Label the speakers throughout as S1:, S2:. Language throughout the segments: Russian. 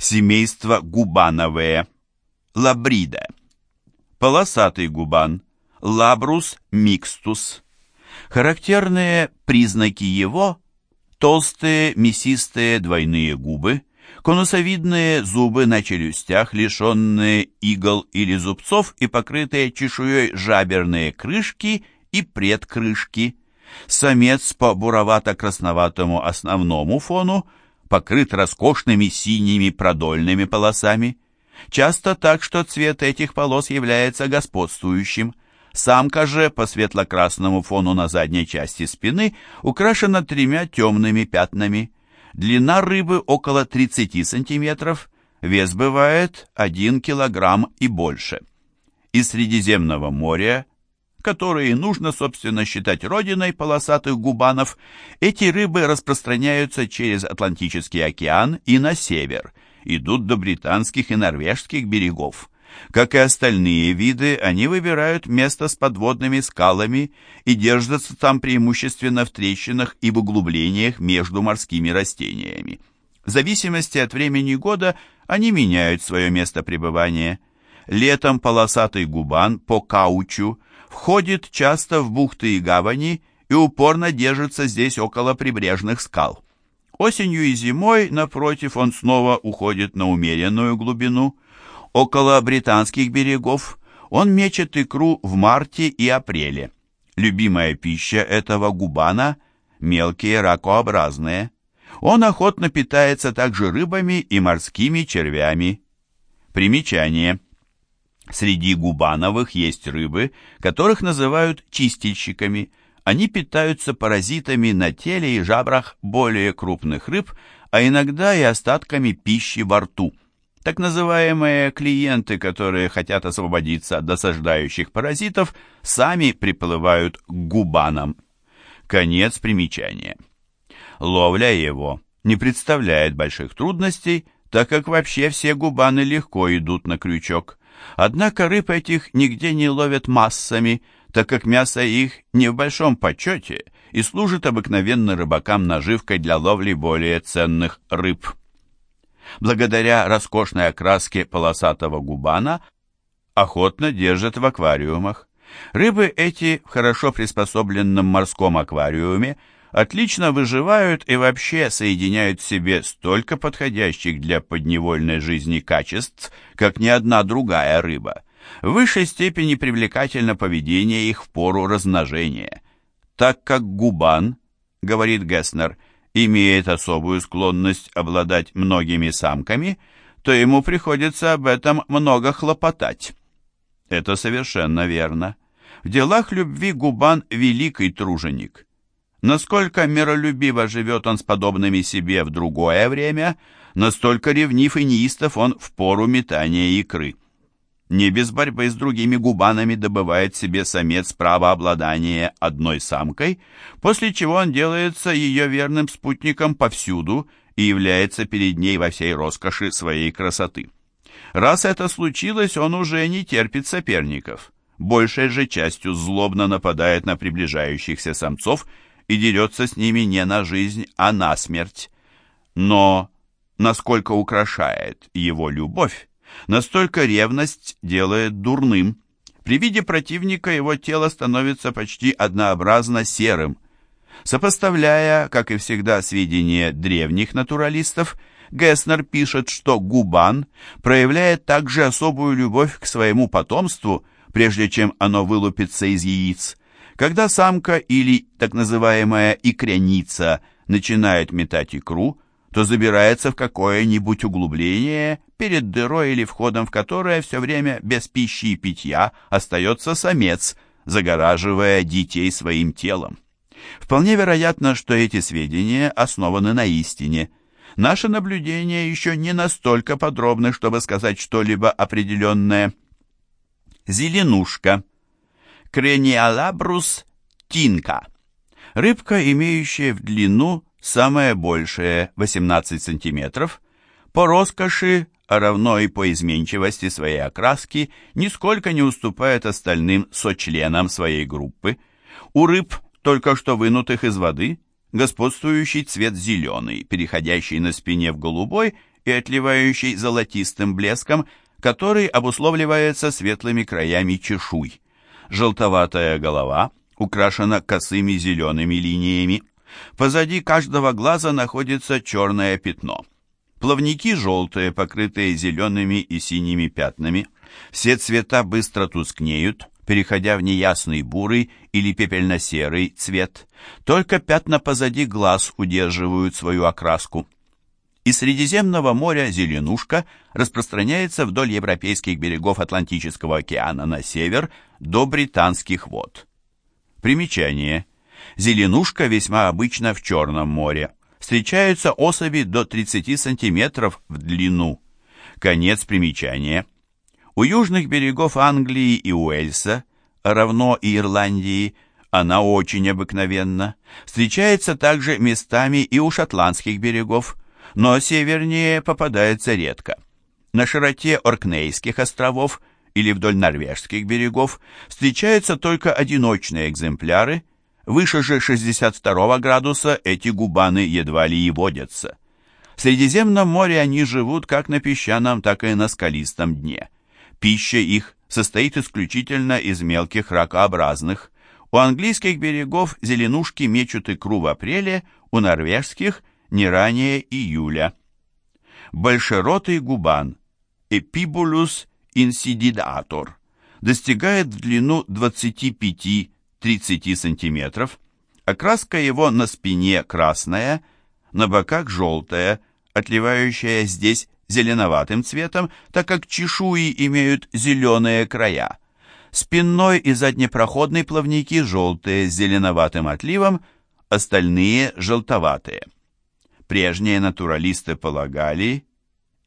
S1: Семейство губановые. Лабрида. Полосатый губан. Лабрус микстус. Характерные признаки его – толстые, мясистые двойные губы, конусовидные зубы на челюстях, лишенные игл или зубцов и покрытые чешуей жаберные крышки и предкрышки. Самец по буровато-красноватому основному фону покрыт роскошными синими продольными полосами. Часто так, что цвет этих полос является господствующим. Самка же по светло-красному фону на задней части спины украшена тремя темными пятнами. Длина рыбы около 30 сантиметров, вес бывает 1 килограмм и больше. Из Средиземного моря, которые нужно, собственно, считать родиной полосатых губанов, эти рыбы распространяются через Атлантический океан и на север, идут до британских и норвежских берегов. Как и остальные виды, они выбирают место с подводными скалами и держатся там преимущественно в трещинах и в углублениях между морскими растениями. В зависимости от времени года они меняют свое место пребывания. Летом полосатый губан по каучу входит часто в бухты и гавани и упорно держится здесь около прибрежных скал. Осенью и зимой, напротив, он снова уходит на умеренную глубину – Около британских берегов он мечет икру в марте и апреле. Любимая пища этого губана – мелкие ракообразные. Он охотно питается также рыбами и морскими червями. Примечание. Среди губановых есть рыбы, которых называют чистильщиками. Они питаются паразитами на теле и жабрах более крупных рыб, а иногда и остатками пищи во рту. Так называемые клиенты, которые хотят освободиться от досаждающих паразитов, сами приплывают к губанам. Конец примечания. Ловля его не представляет больших трудностей, так как вообще все губаны легко идут на крючок. Однако рыб этих нигде не ловят массами, так как мясо их не в большом почете и служит обыкновенно рыбакам наживкой для ловли более ценных рыб благодаря роскошной окраске полосатого губана, охотно держат в аквариумах. Рыбы эти в хорошо приспособленном морском аквариуме отлично выживают и вообще соединяют в себе столько подходящих для подневольной жизни качеств, как ни одна другая рыба. В высшей степени привлекательно поведение их в пору размножения. Так как губан, говорит Гесснер, — имеет особую склонность обладать многими самками, то ему приходится об этом много хлопотать. Это совершенно верно. В делах любви Губан – великий труженик. Насколько миролюбиво живет он с подобными себе в другое время, настолько ревнив и неистов он в пору метания икры не без борьбы с другими губанами добывает себе самец право обладания одной самкой, после чего он делается ее верным спутником повсюду и является перед ней во всей роскоши своей красоты. Раз это случилось, он уже не терпит соперников. Большей же частью злобно нападает на приближающихся самцов и дерется с ними не на жизнь, а на смерть. Но насколько украшает его любовь, Настолько ревность делает дурным. При виде противника его тело становится почти однообразно серым. Сопоставляя, как и всегда, сведения древних натуралистов, Гесснер пишет, что Губан проявляет также особую любовь к своему потомству, прежде чем оно вылупится из яиц. Когда самка или так называемая икряница начинает метать икру, то забирается в какое-нибудь углубление перед дырой или входом в которое все время без пищи и питья остается самец, загораживая детей своим телом. Вполне вероятно, что эти сведения основаны на истине. Наши наблюдения еще не настолько подробны, чтобы сказать что-либо определенное. Зеленушка. Крениалабрус тинка. Рыбка, имеющая в длину самое большее 18 сантиметров, по роскоши, а равно и по изменчивости своей окраски, нисколько не уступает остальным сочленам своей группы. У рыб, только что вынутых из воды, господствующий цвет зеленый, переходящий на спине в голубой и отливающий золотистым блеском, который обусловливается светлыми краями чешуй. Желтоватая голова украшена косыми зелеными линиями. Позади каждого глаза находится черное пятно. Плавники желтые, покрытые зелеными и синими пятнами. Все цвета быстро тускнеют, переходя в неясный бурый или пепельно-серый цвет. Только пятна позади глаз удерживают свою окраску. Из Средиземного моря зеленушка распространяется вдоль европейских берегов Атлантического океана на север до британских вод. Примечание. Зеленушка весьма обычна в Черном море. Встречаются особи до 30 см в длину. Конец примечания. У южных берегов Англии и Уэльса, равно и Ирландии, она очень обыкновенна. Встречается также местами и у шотландских берегов, но севернее попадается редко. На широте Оркнейских островов или вдоль норвежских берегов встречаются только одиночные экземпляры, выше же 62 градуса эти губаны едва ли и водятся. В Средиземном море они живут как на песчаном, так и на скалистом дне. Пища их состоит исключительно из мелких ракообразных. У английских берегов зеленушки мечут икру в апреле, у норвежских не ранее июля. Большеротый губан Эпибулус инсидидатор достигает в длину 25-30 см, окраска его на спине красная, на боках желтая, отливающая здесь зеленоватым цветом, так как чешуи имеют зеленые края. Спинной и заднепроходный плавники желтые с зеленоватым отливом, остальные желтоватые. Прежние натуралисты полагали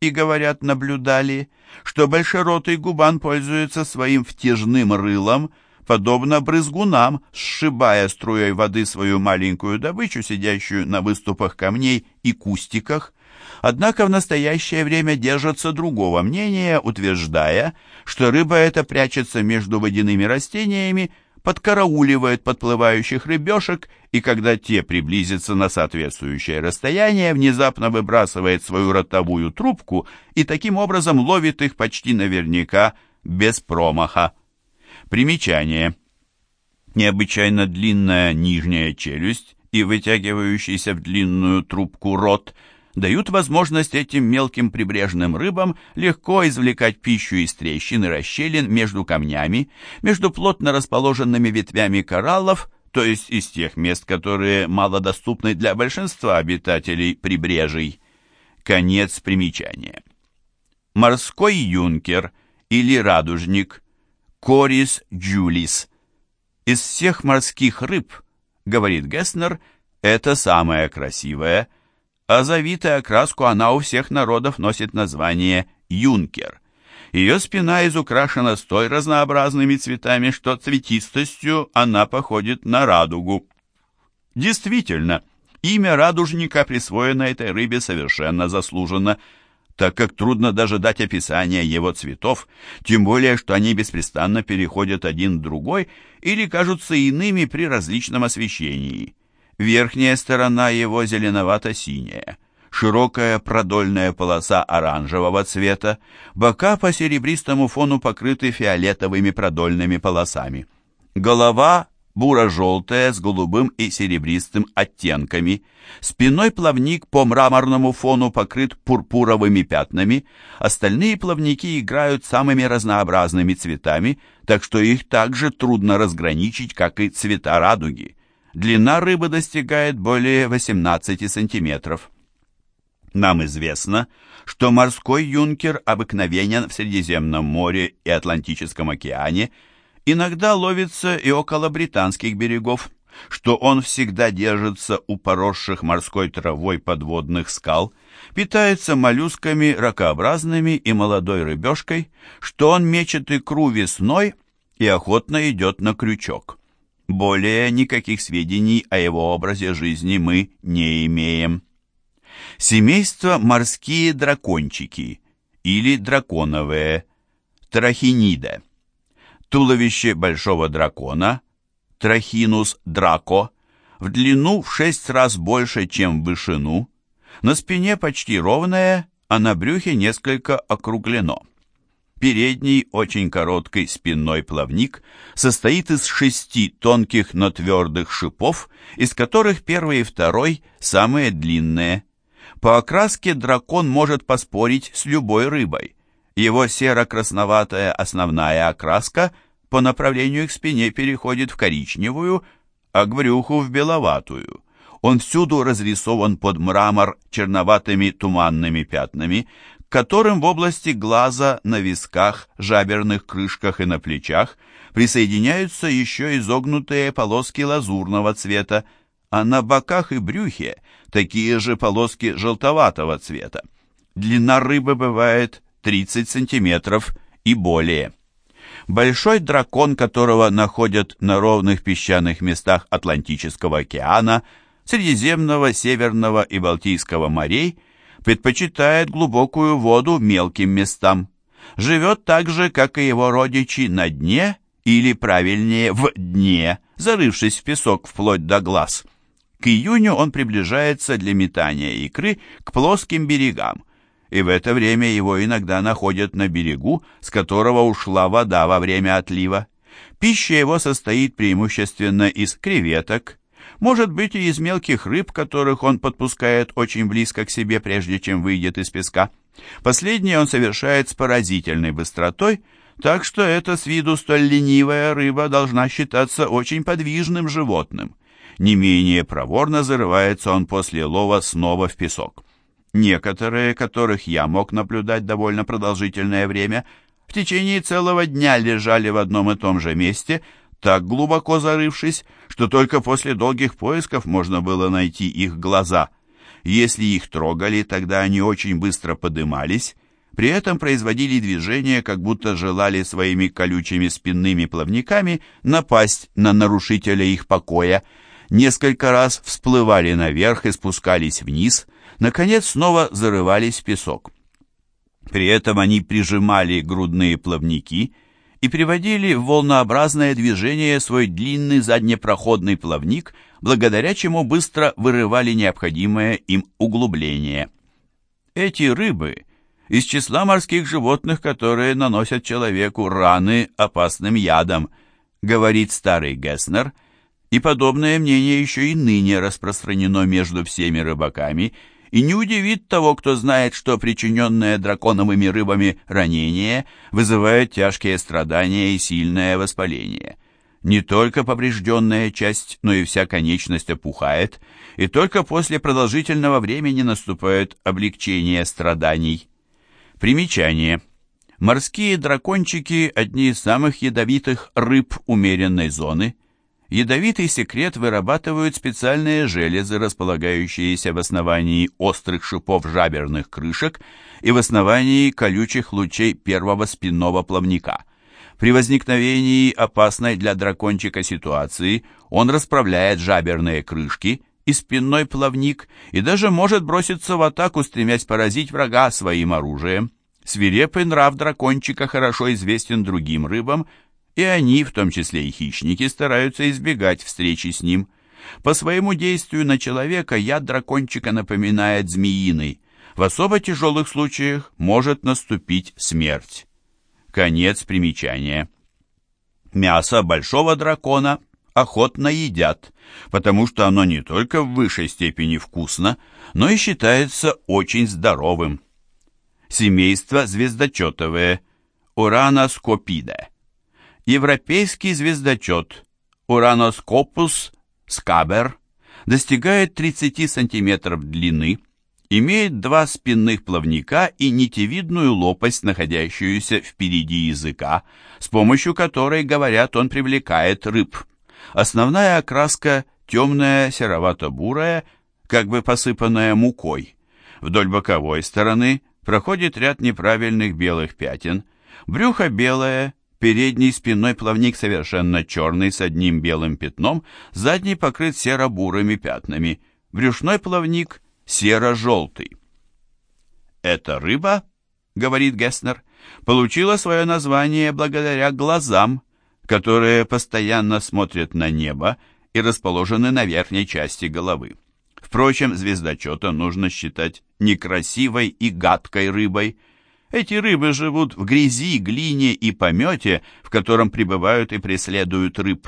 S1: и, говорят, наблюдали, что большеротый губан пользуется своим втяжным рылом, подобно брызгунам, сшибая струей воды свою маленькую добычу, сидящую на выступах камней и кустиках. Однако в настоящее время держатся другого мнения, утверждая, что рыба эта прячется между водяными растениями подкарауливает подплывающих рыбешек и, когда те приблизятся на соответствующее расстояние, внезапно выбрасывает свою ротовую трубку и таким образом ловит их почти наверняка без промаха. Примечание. Необычайно длинная нижняя челюсть и вытягивающийся в длинную трубку рот – дают возможность этим мелким прибрежным рыбам легко извлекать пищу из трещин и расщелин между камнями, между плотно расположенными ветвями кораллов, то есть из тех мест, которые малодоступны для большинства обитателей прибрежий. Конец примечания. Морской юнкер или радужник Корис джулис. Из всех морских рыб, говорит Геснер, это самая красивая – а завитая окраску она у всех народов носит название юнкер. Ее спина изукрашена столь разнообразными цветами, что цветистостью она походит на радугу. Действительно, имя радужника присвоено этой рыбе совершенно заслуженно, так как трудно даже дать описание его цветов, тем более, что они беспрестанно переходят один в другой или кажутся иными при различном освещении. Верхняя сторона его зеленовато-синяя, широкая продольная полоса оранжевого цвета, бока по серебристому фону покрыты фиолетовыми продольными полосами. Голова буро-желтая с голубым и серебристым оттенками. Спиной плавник по мраморному фону покрыт пурпуровыми пятнами. Остальные плавники играют самыми разнообразными цветами, так что их также трудно разграничить, как и цвета радуги. Длина рыбы достигает более 18 сантиметров. Нам известно, что морской юнкер обыкновенен в Средиземном море и Атлантическом океане, иногда ловится и около британских берегов, что он всегда держится у поросших морской травой подводных скал, питается моллюсками ракообразными и молодой рыбешкой, что он мечет икру весной и охотно идет на крючок. Более никаких сведений о его образе жизни мы не имеем. Семейство морские дракончики или драконовые трахинида. Туловище большого дракона Трахинус драко в длину в шесть раз больше, чем в вышину, на спине почти ровное, а на брюхе несколько округлено. Передний, очень короткий спинной плавник состоит из шести тонких, но твердых шипов, из которых первый и второй самые длинные. По окраске дракон может поспорить с любой рыбой. Его серо-красноватая основная окраска по направлению к спине переходит в коричневую, а к брюху в беловатую. Он всюду разрисован под мрамор черноватыми туманными пятнами, которым в области глаза, на висках, жаберных крышках и на плечах присоединяются еще изогнутые полоски лазурного цвета, а на боках и брюхе такие же полоски желтоватого цвета. Длина рыбы бывает 30 сантиметров и более. Большой дракон, которого находят на ровных песчаных местах Атлантического океана, Средиземного, Северного и Балтийского морей – предпочитает глубокую воду мелким местам. Живет так же, как и его родичи, на дне, или, правильнее, в дне, зарывшись в песок вплоть до глаз. К июню он приближается для метания икры к плоским берегам, и в это время его иногда находят на берегу, с которого ушла вода во время отлива. Пища его состоит преимущественно из креветок, может быть и из мелких рыб, которых он подпускает очень близко к себе, прежде чем выйдет из песка. Последнее он совершает с поразительной быстротой, так что эта с виду столь ленивая рыба должна считаться очень подвижным животным. Не менее проворно зарывается он после лова снова в песок. Некоторые, которых я мог наблюдать довольно продолжительное время, в течение целого дня лежали в одном и том же месте – так глубоко зарывшись, что только после долгих поисков можно было найти их глаза. Если их трогали, тогда они очень быстро подымались, при этом производили движение, как будто желали своими колючими спинными плавниками напасть на нарушителя их покоя. Несколько раз всплывали наверх и спускались вниз, наконец снова зарывались в песок. При этом они прижимали грудные плавники и приводили в волнообразное движение свой длинный заднепроходный плавник, благодаря чему быстро вырывали необходимое им углубление. Эти рыбы из числа морских животных, которые наносят человеку раны опасным ядом, говорит старый Гесснер, и подобное мнение еще и ныне распространено между всеми рыбаками – и не удивит того, кто знает, что причиненное драконовыми рыбами ранение вызывает тяжкие страдания и сильное воспаление. Не только поврежденная часть, но и вся конечность опухает, и только после продолжительного времени наступает облегчение страданий. Примечание. Морские дракончики – одни из самых ядовитых рыб умеренной зоны – ядовитый секрет вырабатывают специальные железы, располагающиеся в основании острых шипов жаберных крышек и в основании колючих лучей первого спинного плавника. При возникновении опасной для дракончика ситуации он расправляет жаберные крышки и спинной плавник и даже может броситься в атаку, стремясь поразить врага своим оружием. Свирепый нрав дракончика хорошо известен другим рыбам, и они, в том числе и хищники, стараются избегать встречи с ним. По своему действию на человека яд дракончика напоминает змеиный. В особо тяжелых случаях может наступить смерть. Конец примечания. Мясо большого дракона охотно едят, потому что оно не только в высшей степени вкусно, но и считается очень здоровым. Семейство звездочетовые, Ураноскопиде. Европейский звездочет Ураноскопус скабер достигает 30 см длины, имеет два спинных плавника и нитевидную лопасть, находящуюся впереди языка, с помощью которой, говорят, он привлекает рыб. Основная окраска темная серовато-бурая, как бы посыпанная мукой. Вдоль боковой стороны проходит ряд неправильных белых пятен, брюхо белое, Передний спинной плавник совершенно черный с одним белым пятном, задний покрыт серо-бурыми пятнами, брюшной плавник серо-желтый. «Эта рыба, — говорит Гесснер, — получила свое название благодаря глазам, которые постоянно смотрят на небо и расположены на верхней части головы. Впрочем, звездочета нужно считать некрасивой и гадкой рыбой. Эти рыбы живут в грязи, глине и помете, в котором пребывают и преследуют рыб.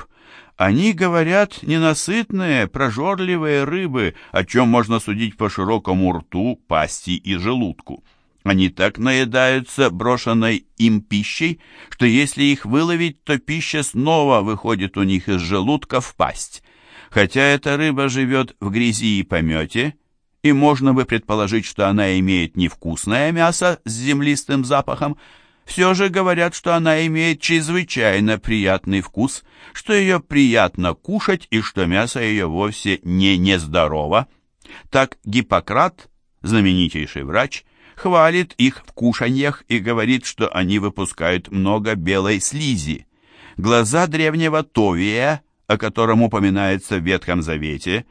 S1: Они, говорят, ненасытные, прожорливые рыбы, о чем можно судить по широкому рту, пасти и желудку. Они так наедаются брошенной им пищей, что если их выловить, то пища снова выходит у них из желудка в пасть. Хотя эта рыба живет в грязи и помете, и можно бы предположить, что она имеет невкусное мясо с землистым запахом, все же говорят, что она имеет чрезвычайно приятный вкус, что ее приятно кушать и что мясо ее вовсе не нездорово. Так Гиппократ, знаменитейший врач, хвалит их в кушаньях и говорит, что они выпускают много белой слизи. Глаза древнего Товия, о котором упоминается в Ветхом Завете,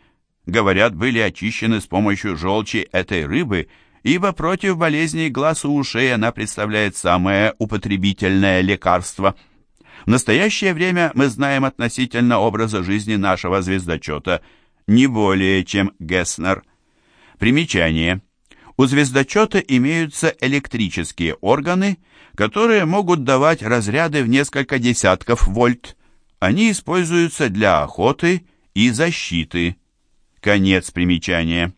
S1: говорят, были очищены с помощью желчи этой рыбы, ибо против болезней глаз и ушей она представляет самое употребительное лекарство. В настоящее время мы знаем относительно образа жизни нашего звездочета не более, чем Гесснер. Примечание – у звездочета имеются электрические органы, которые могут давать разряды в несколько десятков вольт. Они используются для охоты и защиты. Конец примечания.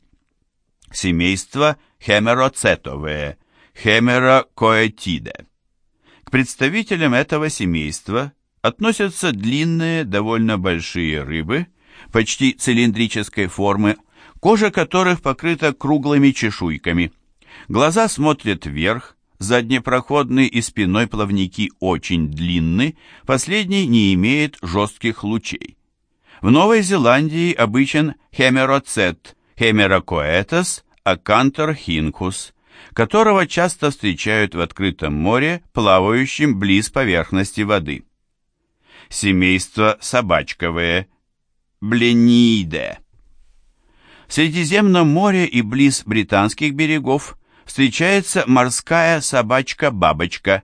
S1: Семейство хемероцетовые, хемерокоэтиде. К представителям этого семейства относятся длинные, довольно большие рыбы, почти цилиндрической формы, кожа которых покрыта круглыми чешуйками. Глаза смотрят вверх, заднепроходный и спиной плавники очень длинны, последний не имеет жестких лучей. В Новой Зеландии обычен хемероцет, хемерокоэтос, акантор хинкус, которого часто встречают в открытом море, плавающем близ поверхности воды. Семейство собачковые, бленииде. В Средиземном море и близ британских берегов встречается морская собачка-бабочка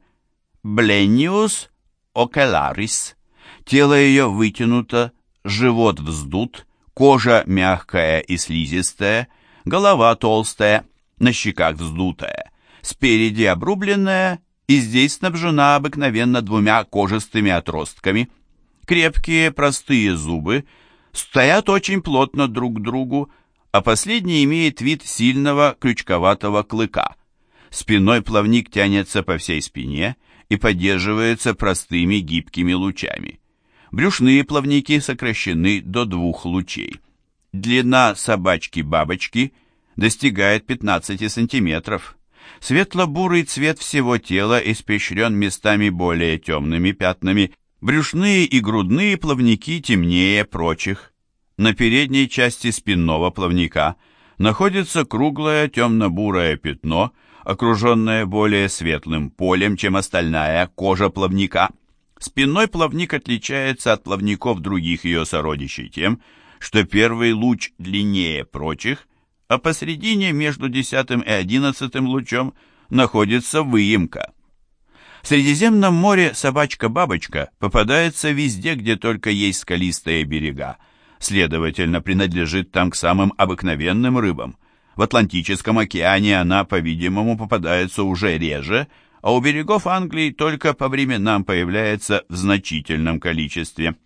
S1: Blenius ocularis. Тело ее вытянуто, живот вздут, кожа мягкая и слизистая, голова толстая, на щеках вздутая, спереди обрубленная и здесь снабжена обыкновенно двумя кожистыми отростками. Крепкие простые зубы стоят очень плотно друг к другу, а последний имеет вид сильного крючковатого клыка. Спиной плавник тянется по всей спине и поддерживается простыми гибкими лучами. Брюшные плавники сокращены до двух лучей. Длина собачки-бабочки достигает 15 сантиметров. Светло-бурый цвет всего тела испещрен местами более темными пятнами, брюшные и грудные плавники темнее прочих. На передней части спинного плавника находится круглое темно-бурое пятно, окруженное более светлым полем, чем остальная кожа плавника. Спинной плавник отличается от плавников других ее сородичей тем, что первый луч длиннее прочих, а посередине между десятым и одиннадцатым лучом находится выемка. В Средиземном море собачка-бабочка попадается везде, где только есть скалистые берега, следовательно, принадлежит там к самым обыкновенным рыбам. В Атлантическом океане она, по-видимому, попадается уже реже, а у берегов Англии только по временам появляется в значительном количестве –